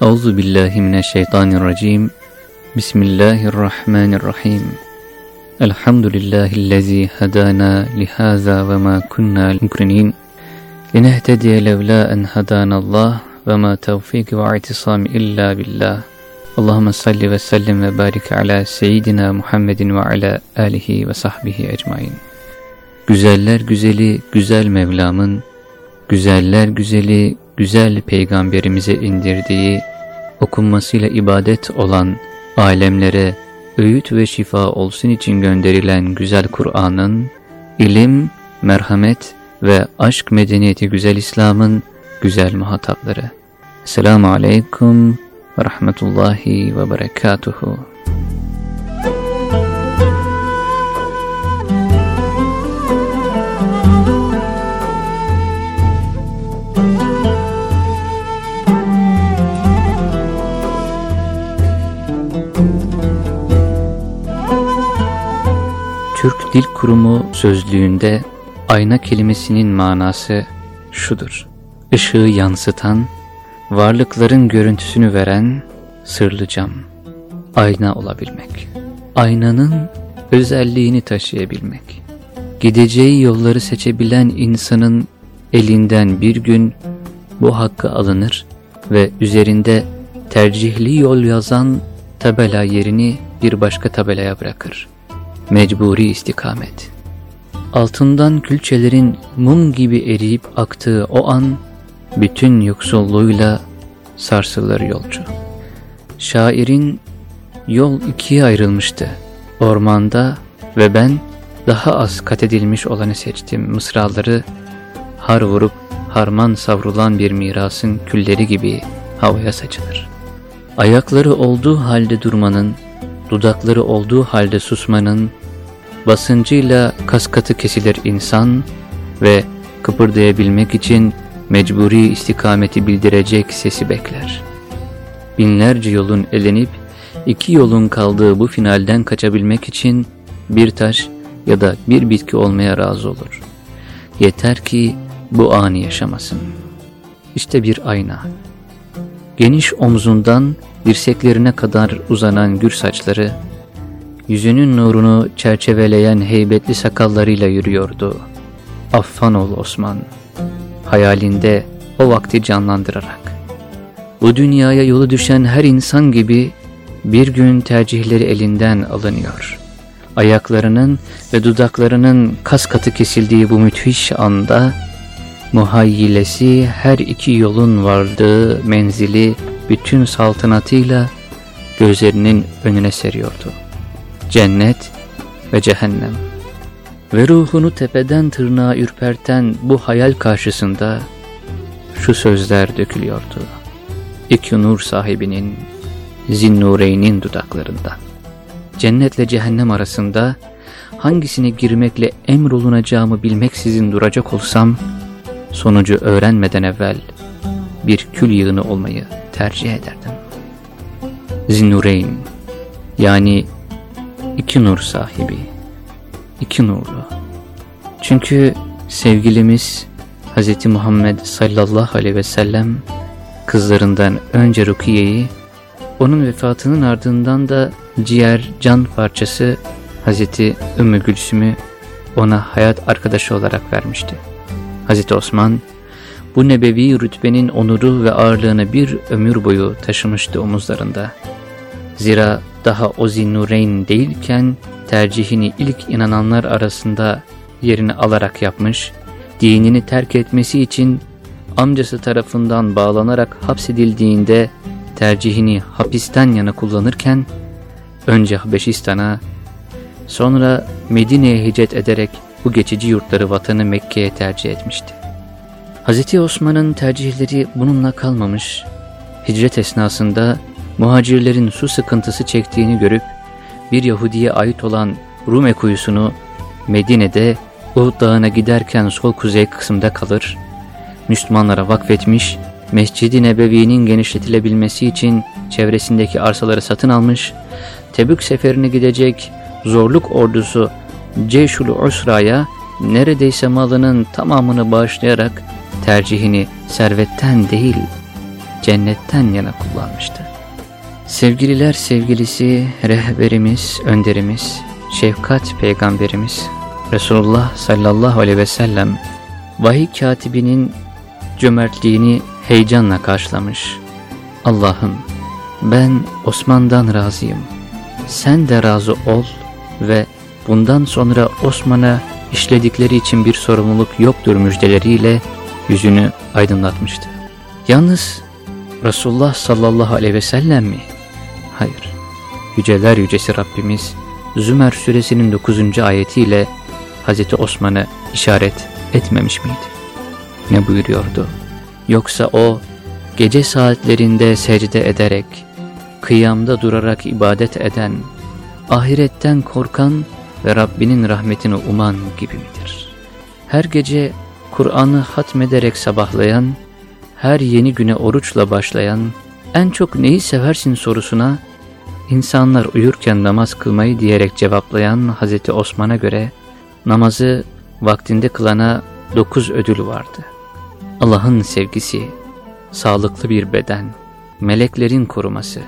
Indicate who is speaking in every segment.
Speaker 1: Euzu billahi mineşşeytanirracim. Bismillahirrahmanirrahim. Elhamdülillahi'llezî hedâna lihâzâ ve mâ kunnâ mukrinin. Linehtediye levlâ en hedânallah ve mâ tevfîk ve i'tisâm illâ billah. Allahümme salli ve sellim ve barik ala seyyidina Muhammedin ve ala alihi ve sahbihi ecmain. Güzeller güzeli güzel Mevlam'ın, güzeller güzeli güzel peygamberimize indirdiği, okunmasıyla ibadet olan alemlere öğüt ve şifa olsun için gönderilen güzel Kur'an'ın, ilim, merhamet ve aşk medeniyeti güzel İslam'ın güzel muhatapları. Selamun Aleyküm ve Rahmetullahi ve Berekatuhu. Türk Dil Kurumu sözlüğünde ayna kelimesinin manası şudur. Işığı yansıtan, varlıkların görüntüsünü veren sırlı cam, ayna olabilmek. Aynanın özelliğini taşıyabilmek. Gideceği yolları seçebilen insanın elinden bir gün bu hakkı alınır ve üzerinde tercihli yol yazan tabela yerini bir başka tabelaya bırakır. Mecburi istikamet. Altından külçelerin mum gibi eriyip aktığı o an, bütün yoksulluğuyla sarsılır yolcu. Şairin yol ikiye ayrılmıştı. Ormanda ve ben daha az kat edilmiş olanı seçtim mısraları, har vurup harman savrulan bir mirasın külleri gibi havaya saçılır. Ayakları olduğu halde durmanın, dudakları olduğu halde susmanın, basıncıyla kaskatı kesilir insan ve kıpırdayabilmek için mecburi istikameti bildirecek sesi bekler. Binlerce yolun elenip iki yolun kaldığı bu finalden kaçabilmek için bir taş ya da bir bitki olmaya razı olur. Yeter ki bu anı yaşamasın. İşte bir ayna. Geniş omzundan dirseklerine kadar uzanan gür saçları, yüzünün nurunu çerçeveleyen heybetli sakallarıyla yürüyordu. Affan ol Osman, hayalinde o vakti canlandırarak. Bu dünyaya yolu düşen her insan gibi bir gün tercihleri elinden alınıyor. Ayaklarının ve dudaklarının kas katı kesildiği bu müthiş anda, muhayyilesi her iki yolun vardığı menzili bütün saltanatıyla gözlerinin önüne seriyordu. Cennet ve cehennem. Ve ruhunu tepeden tırnağa ürperten bu hayal karşısında şu sözler dökülüyordu. İki nur sahibinin, Zinnureyn'in dudaklarından. Cennetle cehennem arasında hangisine girmekle emrolunacağımı bilmeksizin duracak olsam, sonucu öğrenmeden evvel bir kül yığını olmayı tercih ederdim. Zinnureyn, yani iki nur sahibi, iki nurlu. Çünkü sevgilimiz Hz. Muhammed sallallahu aleyhi ve sellem kızlarından önce Rukiye'yi, onun vefatının ardından da ciğer can parçası Hz. Ümmü Gülsüm'ü ona hayat arkadaşı olarak vermişti. Hz. Osman, bu nebevi rütbenin onuru ve ağırlığını bir ömür boyu taşımıştı omuzlarında. Zira daha o zinnureyn değilken tercihini ilk inananlar arasında yerini alarak yapmış, dinini terk etmesi için amcası tarafından bağlanarak hapsedildiğinde tercihini hapisten yana kullanırken, önce Habeşistan'a, sonra Medine'ye hicret ederek bu geçici yurtları vatanı Mekke'ye tercih etmişti. Hz. Osman'ın tercihleri bununla kalmamış, hicret esnasında muhacirlerin su sıkıntısı çektiğini görüp, bir Yahudi'ye ait olan Rume kuyusunu Medine'de Uhud Dağı'na giderken sol kuzey kısımda kalır, Müslümanlara vakfetmiş, Mescid-i Nebevi'nin genişletilebilmesi için çevresindeki arsaları satın almış, Tebük seferine gidecek zorluk ordusu Ceyşul Usra'ya neredeyse malının tamamını bağışlayarak tercihini servetten değil, cennetten yana kullanmıştı. Sevgililer sevgilisi, rehberimiz, önderimiz, şefkat peygamberimiz Resulullah sallallahu aleyhi ve sellem vahiy katibinin cömertliğini heyecanla karşılamış. Allah'ım ben Osman'dan razıyım. Sen de razı ol ve bundan sonra Osman'a işledikleri için bir sorumluluk yoktur müjdeleriyle yüzünü aydınlatmıştı. Yalnız Resulullah sallallahu aleyhi ve sellem mi? Hayır. Yüceler yücesi Rabbimiz Zümer suresinin 9. ayetiyle Hazreti Osman'ı işaret etmemiş miydi? Ne buyuruyordu? Yoksa o gece saatlerinde secde ederek, kıyamda durarak ibadet eden, ahiretten korkan ve Rabbinin rahmetini uman gibi midir? Her gece Kur'an'ı hatmederek sabahlayan, her yeni güne oruçla başlayan, en çok neyi seversin sorusuna, insanlar uyurken namaz kılmayı diyerek cevaplayan Hazreti Osman'a göre, namazı vaktinde kılana dokuz ödül vardı. Allah'ın sevgisi, sağlıklı bir beden, meleklerin koruması,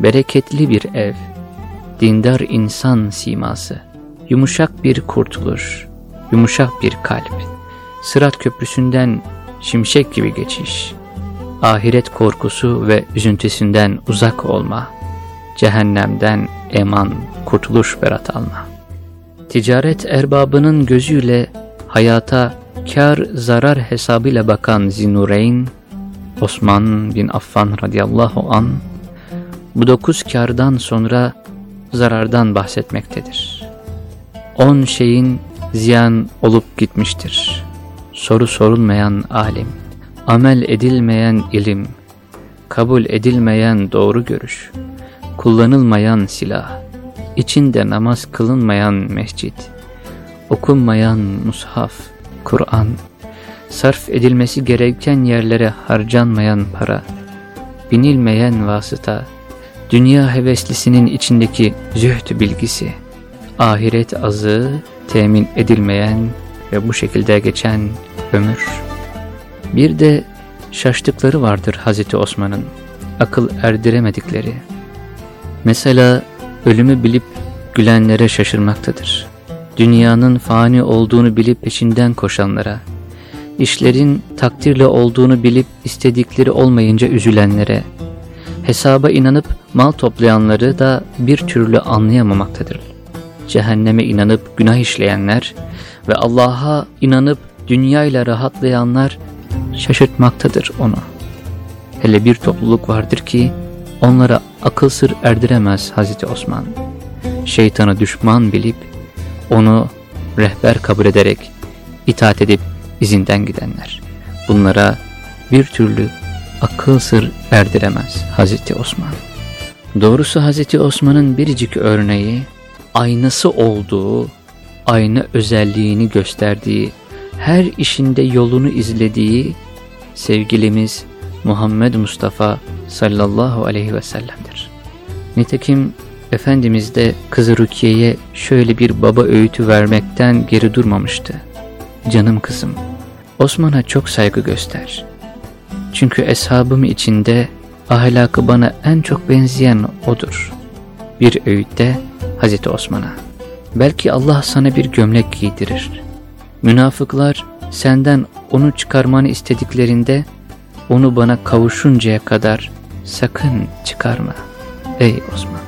Speaker 1: bereketli bir ev, dindar insan siması, yumuşak bir kurtuluş, yumuşak bir kalp, sırat köprüsünden şimşek gibi geçiş, ahiret korkusu ve üzüntüsünden uzak olma, cehennemden eman, kurtuluş berat alma. Ticaret erbabının gözüyle hayata kar zarar hesabıyla bakan Zinureyn, Osman bin Affan radıyallahu an bu dokuz kardan sonra zarardan bahsetmektedir. On şeyin ziyan olup gitmiştir. Soru sorulmayan alim, amel edilmeyen ilim, kabul edilmeyen doğru görüş, kullanılmayan silah, içinde namaz kılınmayan mescit, okunmayan mushaf, Kur'an, sarf edilmesi gereken yerlere harcanmayan para, binilmeyen vasıta, dünya heveslisinin içindeki zühd bilgisi, ahiret azı temin edilmeyen ve bu şekilde geçen ömür. Bir de şaştıkları vardır Hazreti Osman'ın, akıl erdiremedikleri. Mesela ölümü bilip gülenlere şaşırmaktadır. Dünyanın fani olduğunu bilip peşinden koşanlara, işlerin takdirle olduğunu bilip istedikleri olmayınca üzülenlere, hesaba inanıp mal toplayanları da bir türlü anlayamamaktadır. Cehenneme inanıp günah işleyenler ve Allah'a inanıp dünyayla rahatlayanlar şaşırtmaktadır onu. Hele bir topluluk vardır ki onlara akıl sır erdiremez Hazreti Osman. Şeytanı düşman bilip onu rehber kabul ederek itaat edip izinden gidenler. Bunlara bir türlü akıl sır erdiremez Hazreti Osman. Doğrusu Hazreti Osman'ın biricik örneği aynası olduğu, aynı özelliğini gösterdiği, her işinde yolunu izlediği sevgilimiz Muhammed Mustafa sallallahu aleyhi ve sellem'dir. Nitekim Efendimiz de kızı Rukiye'ye şöyle bir baba öğütü vermekten geri durmamıştı. Canım kızım, Osman'a çok saygı göster. Çünkü eshabım içinde ahlakı bana en çok benzeyen odur. Bir öğütte Hazreti Osman'a. Belki Allah sana bir gömlek giydirir. Münafıklar senden onu çıkarmanı istediklerinde onu bana kavuşuncaya kadar sakın çıkarma ey Osman.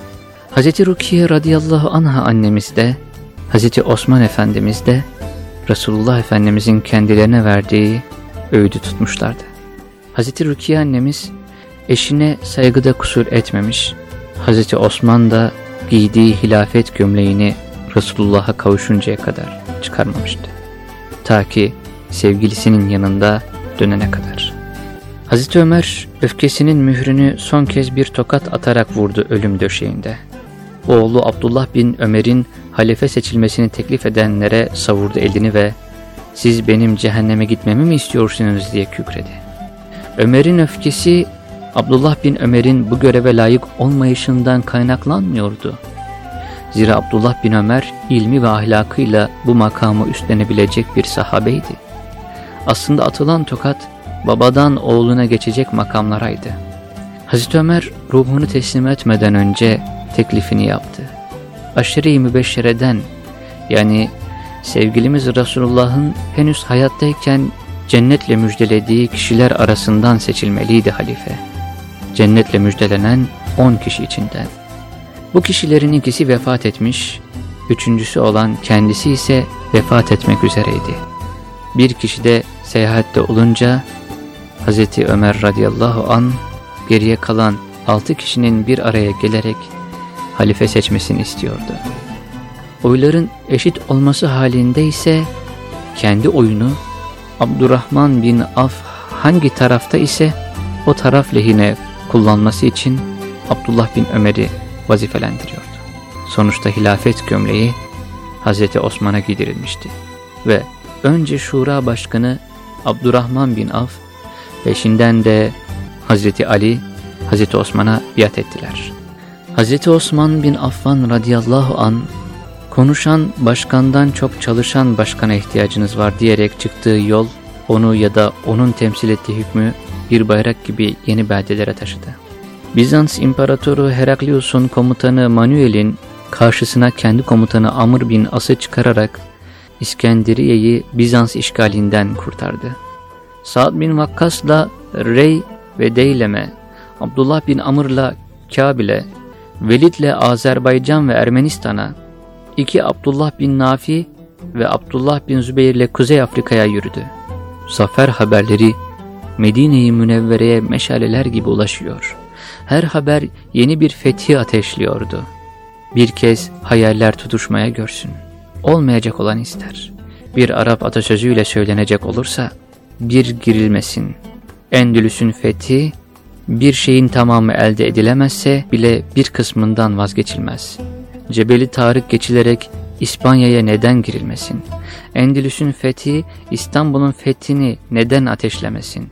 Speaker 1: Hazreti Rukiye radıyallahu anha annemiz de, Hazreti Osman Efendimiz de Resulullah Efendimizin kendilerine verdiği öğüdü tutmuşlardı. Hazreti Rukiye annemiz eşine saygıda kusur etmemiş, Hazreti Osman da giydiği hilafet gömleğini Resulullah'a kavuşuncaya kadar çıkarmamıştı. Ta ki sevgilisinin yanında dönene kadar. Hazreti Ömer öfkesinin mührünü son kez bir tokat atarak vurdu ölüm döşeğinde. Oğlu Abdullah bin Ömer'in halife seçilmesini teklif edenlere savurdu elini ve ''Siz benim cehenneme gitmemi mi istiyorsunuz?'' diye kükredi. Ömer'in öfkesi Abdullah bin Ömer'in bu göreve layık olmayışından kaynaklanmıyordu. Zira Abdullah bin Ömer ilmi ve ahlakıyla bu makamı üstlenebilecek bir sahabeydi. Aslında atılan tokat babadan oğluna geçecek makamlaraydı. Hazreti Ömer ruhunu teslim etmeden önce teklifini yaptı. Aşırı-i mübeşşereden yani sevgilimiz Resulullah'ın henüz hayattayken cennetle müjdelediği kişiler arasından seçilmeliydi halife. Cennetle müjdelenen on kişi içinden. Bu kişilerin ikisi vefat etmiş, üçüncüsü olan kendisi ise vefat etmek üzereydi. Bir kişi de seyahatte olunca Hz. Ömer radıyallahu an geriye kalan altı kişinin bir araya gelerek halife seçmesini istiyordu. Oyların eşit olması halinde ise kendi oyunu Abdurrahman bin Af hangi tarafta ise o taraf lehine kullanması için Abdullah bin Ömer'i vazifelendiriyordu. Sonuçta hilafet gömleği Hazreti Osman'a gidirilmişti ve önce Şura Başkanı Abdurrahman bin Af, peşinden de Hazreti Ali, Hazreti Osman'a biat ettiler. Hazreti Osman bin Affan radıyallahu an konuşan başkandan çok çalışan başkana ihtiyacınız var diyerek çıktığı yol onu ya da onun temsil ettiği hükmü bir bayrak gibi yeni beldelere taşıdı. Bizans İmparatoru Heraklius'un komutanı Manuel'in karşısına kendi komutanı Amr bin As'ı çıkararak İskenderiye'yi Bizans işgalinden kurtardı. Sa'd bin Vakkas'la Rey ve Deyleme, Abdullah bin Amr'la Kabil'e, Velid'le Azerbaycan ve Ermenistan'a, iki Abdullah bin Nafi ve Abdullah bin Zübeyir ile Kuzey Afrika'ya yürüdü. Zafer haberleri Medine-i Münevvere'ye meşaleler gibi ulaşıyor. Her haber yeni bir fethi ateşliyordu. Bir kez hayaller tutuşmaya görsün. Olmayacak olan ister. Bir Arap atasözüyle söylenecek olursa, bir girilmesin. Endülüs'ün fethi, bir şeyin tamamı elde edilemezse bile bir kısmından vazgeçilmez. Cebeli Tarık geçilerek İspanya'ya neden girilmesin? Endülüs'ün fethi, İstanbul'un fethini neden ateşlemesin?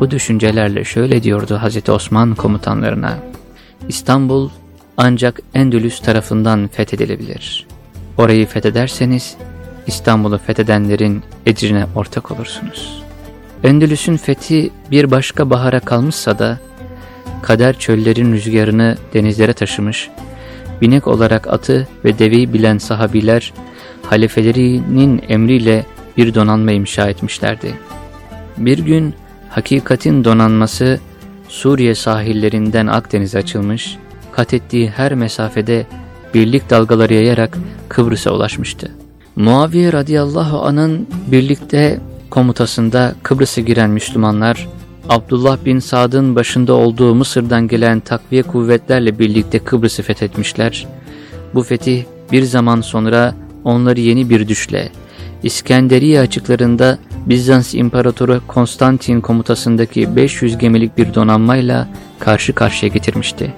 Speaker 1: Bu düşüncelerle şöyle diyordu Hazreti Osman komutanlarına. İstanbul ancak Endülüs tarafından fethedilebilir. Orayı fethederseniz İstanbul'u fethedenlerin ecrine ortak olursunuz. Endülüs'ün fethi bir başka bahara kalmışsa da kader çöllerin rüzgarını denizlere taşımış, binek olarak atı ve deveyi bilen sahabiler halefelerinin emriyle bir donanma inşa etmişlerdi. Bir gün hakikatin donanması Suriye sahillerinden Akdeniz'e açılmış, kat ettiği her mesafede birlik dalgaları yayarak Kıbrıs'a ulaşmıştı. Muaviye radıyallahu anın birlikte komutasında Kıbrıs'a giren Müslümanlar, Abdullah bin Sad'ın başında olduğu Mısır'dan gelen takviye kuvvetlerle birlikte Kıbrıs'ı fethetmişler. Bu fetih bir zaman sonra onları yeni bir düşle, İskenderiye açıklarında Bizans İmparatoru Konstantin komutasındaki 500 gemilik bir donanmayla karşı karşıya getirmişti.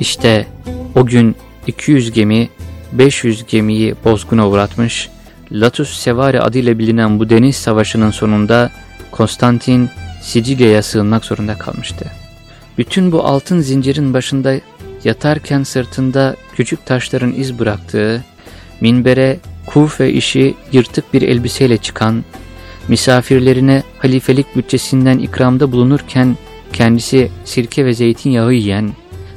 Speaker 1: İşte o gün 200 gemi 500 gemiyi bozguna uğratmış, Latus Sevari adıyla bilinen bu deniz savaşının sonunda Konstantin Sicilya'ya sığınmak zorunda kalmıştı. Bütün bu altın zincirin başında yatarken sırtında küçük taşların iz bıraktığı, minbere Kufe işi yırtık bir elbiseyle çıkan, misafirlerine halifelik bütçesinden ikramda bulunurken kendisi sirke ve zeytinyağı yiyen,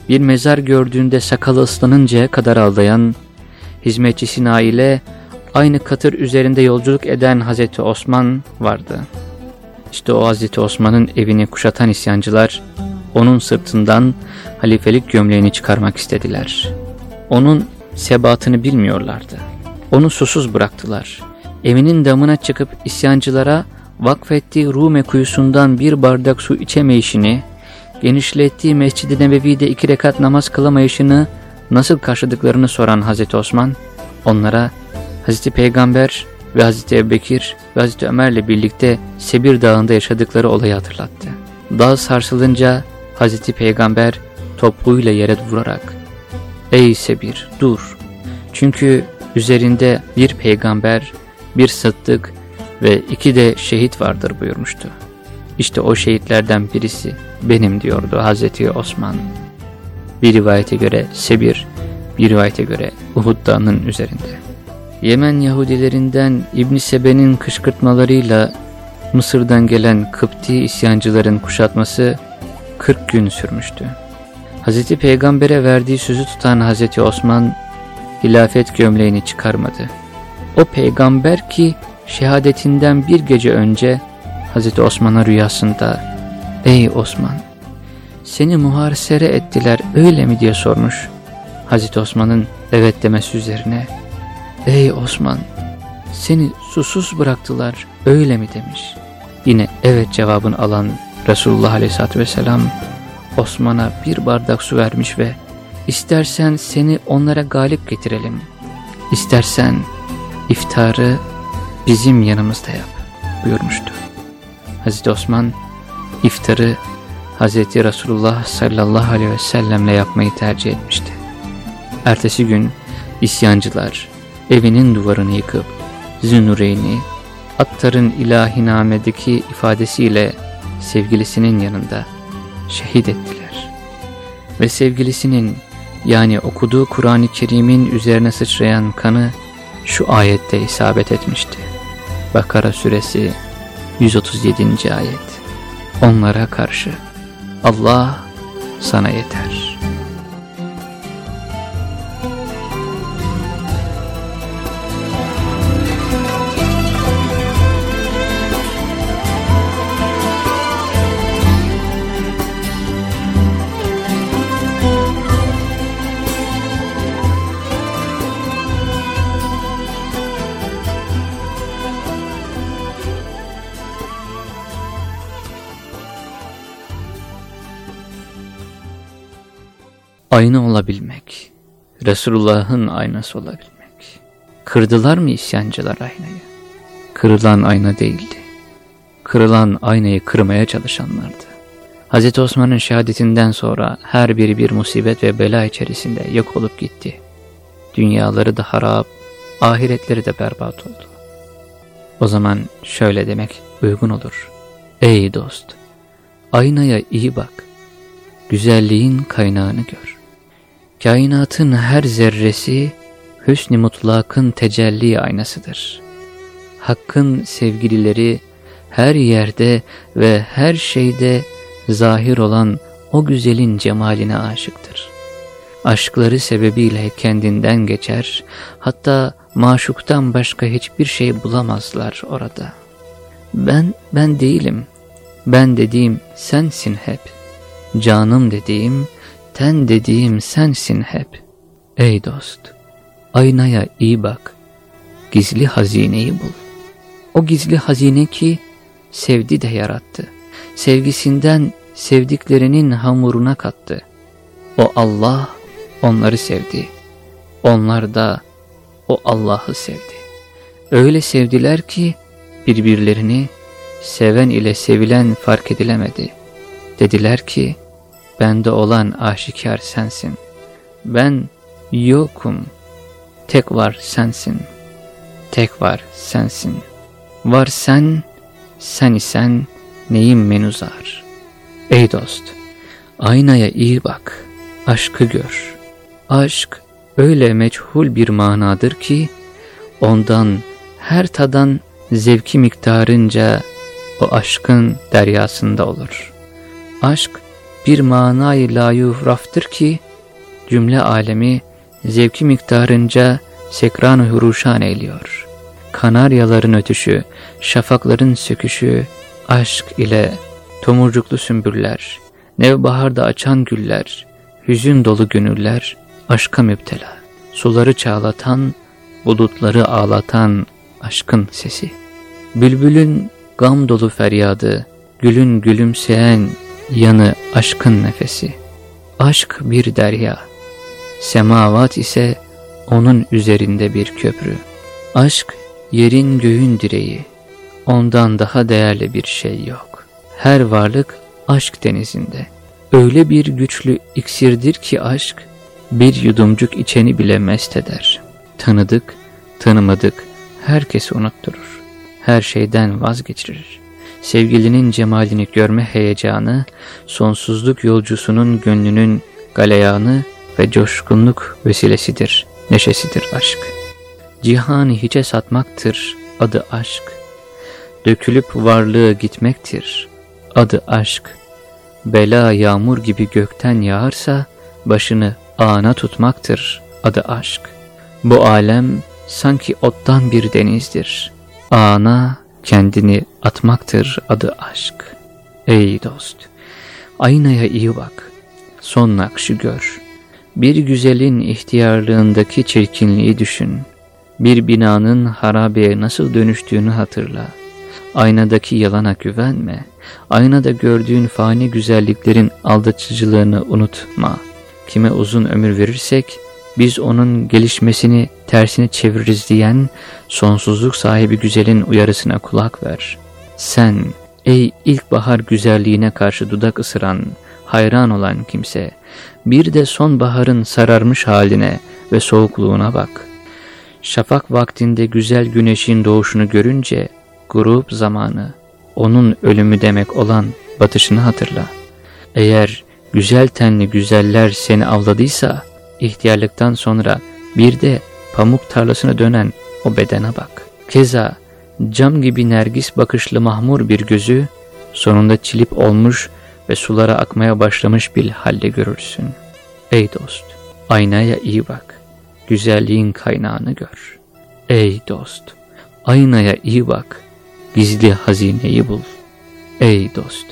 Speaker 1: bir mezar gördüğünde sakalı ıslanıncaya kadar ağlayan, hizmetçisi Nail'e aynı katır üzerinde yolculuk eden Hazreti Osman vardı. İşte o Hazreti Osman'ın evini kuşatan isyancılar, onun sırtından halifelik gömleğini çıkarmak istediler. Onun sebatını bilmiyorlardı. Onu susuz bıraktılar. Evinin damına çıkıp isyancılara vakfettiği Rume kuyusundan bir bardak su içemeyişini, genişlettiği Mescid-i Nebevi'de iki rekat namaz kılamayışını nasıl karşıladıklarını soran Hazreti Osman, onlara Hazreti Peygamber ve Hazreti Ebubekir ve Hazreti Ömer'le birlikte Sebir Dağı'nda yaşadıkları olayı hatırlattı. Dağ sarsılınca Hazreti Peygamber topuğuyla yere vurarak ''Ey Sebir dur çünkü üzerinde bir peygamber, bir sıddık ve iki de şehit vardır buyurmuştu. İşte o şehitlerden birisi benim diyordu Hazreti Osman. Bir rivayete göre Sebir, bir rivayete göre Uhud Dağı'nın üzerinde. Yemen Yahudilerinden İbn Sebe'nin kışkırtmalarıyla Mısır'dan gelen Kıpti isyancıların kuşatması 40 gün sürmüştü. Hz. Peygamber'e verdiği sözü tutan Hz. Osman hilafet gömleğini çıkarmadı. O peygamber ki şehadetinden bir gece önce Hz. Osman'a rüyasında ''Ey Osman, seni muharsere ettiler öyle mi?'' diye sormuş. Hz. Osman'ın evet demesi üzerine ''Ey Osman, seni susuz bıraktılar öyle mi?'' demiş. Yine evet cevabını alan Resulullah Aleyhisselatü Vesselam Osman'a bir bardak su vermiş ve istersen seni onlara galip getirelim, istersen iftarı bizim yanımızda yap buyurmuştu. Hazreti Osman iftarı Hazreti Resulullah sallallahu aleyhi ve sellemle yapmayı tercih etmişti. Ertesi gün isyancılar evinin duvarını yıkıp Zünureyn'i Attar'ın ilahinamedeki ifadesiyle sevgilisinin yanında şehit ettiler. Ve sevgilisinin yani okuduğu Kur'an-ı Kerim'in üzerine sıçrayan kanı şu ayette isabet etmişti. Bakara suresi 137. ayet. Onlara karşı Allah sana yeter. Ayna olabilmek, Resulullah'ın aynası olabilmek. Kırdılar mı isyancılar aynayı? Kırılan ayna değildi. Kırılan aynayı kırmaya çalışanlardı. Hz. Osman'ın şehadetinden sonra her biri bir musibet ve bela içerisinde yok olup gitti. Dünyaları da harap, ahiretleri de berbat oldu. O zaman şöyle demek uygun olur. Ey dost! Aynaya iyi bak. Güzelliğin kaynağını gör. Kainatın her zerresi hüsn-i mutlakın tecelli aynasıdır. Hakkın sevgilileri her yerde ve her şeyde zahir olan o güzelin cemaline aşıktır. Aşkları sebebiyle kendinden geçer, hatta maşuktan başka hiçbir şey bulamazlar orada. Ben, ben değilim. Ben dediğim sensin hep. Canım dediğim, ten dediğim sensin hep. Ey dost, aynaya iyi bak, gizli hazineyi bul. O gizli hazine ki sevdi de yarattı. Sevgisinden sevdiklerinin hamuruna kattı. O Allah onları sevdi. Onlar da o Allah'ı sevdi. Öyle sevdiler ki birbirlerini seven ile sevilen fark edilemedi. Dediler ki, Bende olan aşikar sensin. Ben yokum. Tek var sensin. Tek var sensin. Var sen, sen isen neyim menuzar. Ey dost, aynaya iyi bak, aşkı gör. Aşk öyle meçhul bir manadır ki, ondan her tadan zevki miktarınca o aşkın deryasında olur. Aşk bir manayı la yuhraftır ki cümle alemi zevki miktarınca sekran-ı huruşan eğliyor. Kanaryaların ötüşü, şafakların söküşü, aşk ile tomurcuklu sümbürler, nevbaharda açan güller, hüzün dolu gönüller, aşka müptela. Suları çağlatan, bulutları ağlatan aşkın sesi. Bülbülün gam dolu feryadı, gülün gülümseyen yanı aşkın nefesi. Aşk bir derya, semavat ise onun üzerinde bir köprü. Aşk yerin göğün direği, ondan daha değerli bir şey yok. Her varlık aşk denizinde. Öyle bir güçlü iksirdir ki aşk, bir yudumcuk içeni bile mest eder. Tanıdık, tanımadık, herkesi unutturur. Her şeyden vazgeçirir sevgilinin cemalini görme heyecanı, sonsuzluk yolcusunun gönlünün galeyanı ve coşkunluk vesilesidir, neşesidir aşk. Cihanı hiçe satmaktır adı aşk. dökülüp varlığı gitmektir. Adı aşk. Bela yağmur gibi gökten yağarsa başını ana tutmaktır. Adı aşk. Bu alem sanki ottan bir denizdir. Ana kendini atmaktır adı aşk. Ey dost! Aynaya iyi bak. Son nakşı gör. Bir güzelin ihtiyarlığındaki çirkinliği düşün. Bir binanın harabeye nasıl dönüştüğünü hatırla. Aynadaki yalana güvenme. Aynada gördüğün fani güzelliklerin aldatıcılığını unutma. Kime uzun ömür verirsek, biz onun gelişmesini tersini çeviririz diyen sonsuzluk sahibi güzelin uyarısına kulak ver. Sen, ey ilkbahar güzelliğine karşı dudak ısıran, hayran olan kimse, bir de sonbaharın sararmış haline ve soğukluğuna bak. Şafak vaktinde güzel güneşin doğuşunu görünce, grup zamanı, onun ölümü demek olan batışını hatırla. Eğer güzel tenli güzeller seni avladıysa, ihtiyarlıktan sonra bir de pamuk tarlasına dönen o bedene bak. Keza cam gibi nergis bakışlı mahmur bir gözü, sonunda çilip olmuş ve sulara akmaya başlamış bir halde görürsün. Ey dost, aynaya iyi bak, güzelliğin kaynağını gör. Ey dost, aynaya iyi bak, gizli hazineyi bul. Ey dost,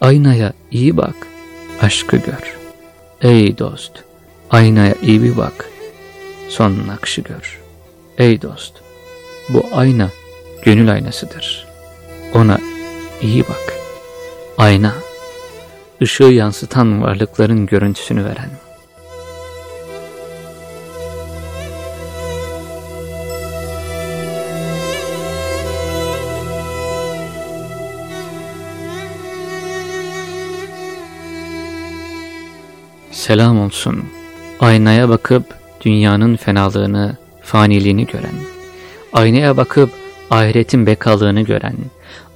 Speaker 1: aynaya iyi bak, aşkı gör. Ey dost, aynaya iyi bir bak, son nakşı gör. Ey dost, bu ayna gönül aynasıdır. Ona iyi bak. Ayna, ışığı yansıtan varlıkların görüntüsünü veren. Selam olsun. Aynaya bakıp dünyanın fenalığını, faniliğini gören. Aynaya bakıp ahiretin bekalığını gören.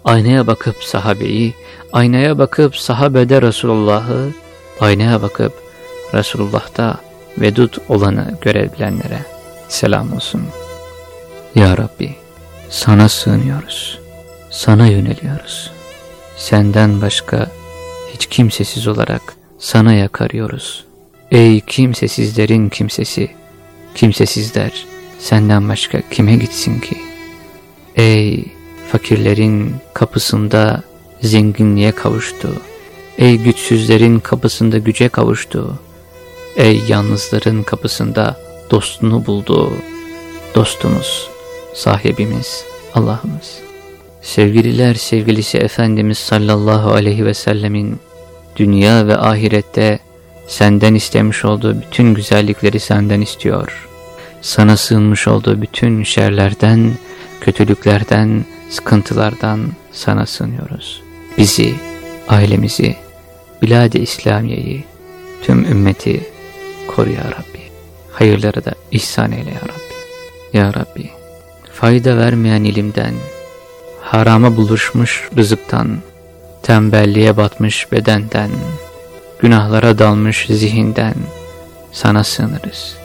Speaker 1: Aynaya bakıp sahabeyi, aynaya bakıp sahabede Resulullah'ı, aynaya bakıp Resulullah'ta vedud olanı görebilenlere selam olsun. Ya Rabbi, sana sığınıyoruz, sana yöneliyoruz. Senden başka hiç kimsesiz olarak sana yakarıyoruz. Ey kimsesizlerin kimsesi, kimsesizler senden başka kime gitsin ki? Ey fakirlerin kapısında zenginliğe kavuştu. Ey güçsüzlerin kapısında güce kavuştu. Ey yalnızların kapısında dostunu buldu. Dostumuz, sahibimiz, Allah'ımız. Sevgililer sevgilisi Efendimiz sallallahu aleyhi ve sellemin dünya ve ahirette senden istemiş olduğu bütün güzellikleri senden istiyor. Sana sığınmış olduğu bütün şerlerden, kötülüklerden, sıkıntılardan sana sığınıyoruz. Bizi, ailemizi, bilad-i İslamiye'yi, tüm ümmeti koru ya Rabbi. Hayırları da ihsan eyle ya Rabbi. Ya Rabbi, fayda vermeyen ilimden, harama buluşmuş rızıktan, tembelliğe batmış bedenden, günahlara dalmış zihinden sana sığınırız.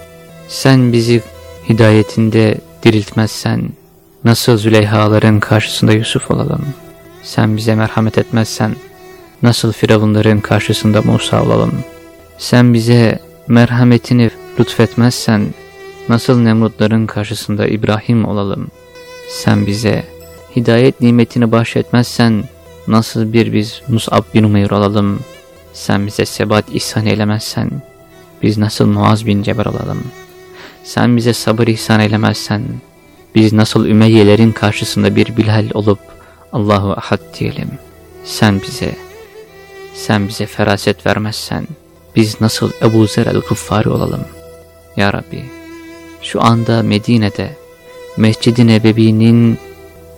Speaker 1: Sen bizi hidayetinde diriltmezsen, nasıl Züleyhaların karşısında Yusuf olalım? Sen bize merhamet etmezsen, nasıl Firavunların karşısında Musa olalım? Sen bize merhametini lütfetmezsen, nasıl Nemrutların karşısında İbrahim olalım? Sen bize hidayet nimetini bahşetmezsen, nasıl bir biz Mus'ab bin Umeyr olalım? Sen bize sebat ihsan eylemezsen, biz nasıl Muaz bin Cebel olalım? Sen bize sabır ihsan eylemezsen, biz nasıl Ümeyyelerin karşısında bir Bilal olup Allahu Ahad diyelim. Sen bize, sen bize feraset vermezsen, biz nasıl Ebu Zer el-Gıffari olalım? Ya Rabbi, şu anda Medine'de, Mescid-i Nebevi'nin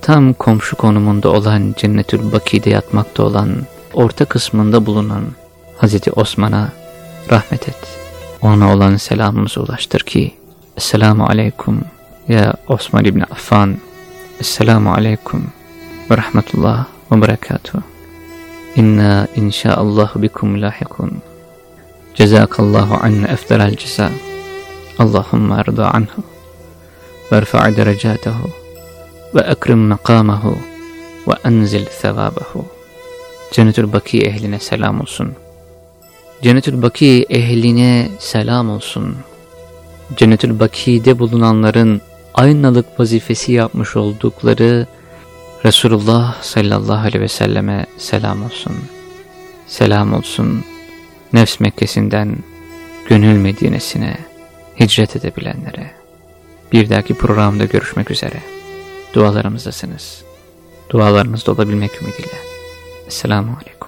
Speaker 1: tam komşu konumunda olan Cennetül Baki'de yatmakta olan, orta kısmında bulunan Hazreti Osman'a rahmet et. Ona olan selamımızı ulaştır ki, Esselamu Aleyküm ya Osman İbni Affan, Esselamu Aleyküm ve Rahmetullah ve Berekatuhu. İnna inşaallahu bikum lahikun. Cezakallahu anna efterel ceza. Allahümme arda anhu. Ve ekrim makamahu. ve enzil sevabehu. Cennetül Baki ehline selam olsun. Cennetül Baki ehline selam olsun. Cennetül Baki'de bulunanların aynalık vazifesi yapmış oldukları Resulullah sallallahu aleyhi ve selleme selam olsun. Selam olsun nefs Mekkesi'nden gönül Medine'sine hicret edebilenlere. Bir dahaki programda görüşmek üzere. Dualarımızdasınız. Dualarınızda olabilmek ümidiyle. Esselamu Aleyküm.